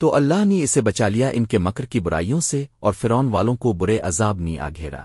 تو اللہ نے اسے بچا لیا ان کے مکر کی برائیوں سے اور فرون والوں کو برے عذاب نہیں آ گھیرا۔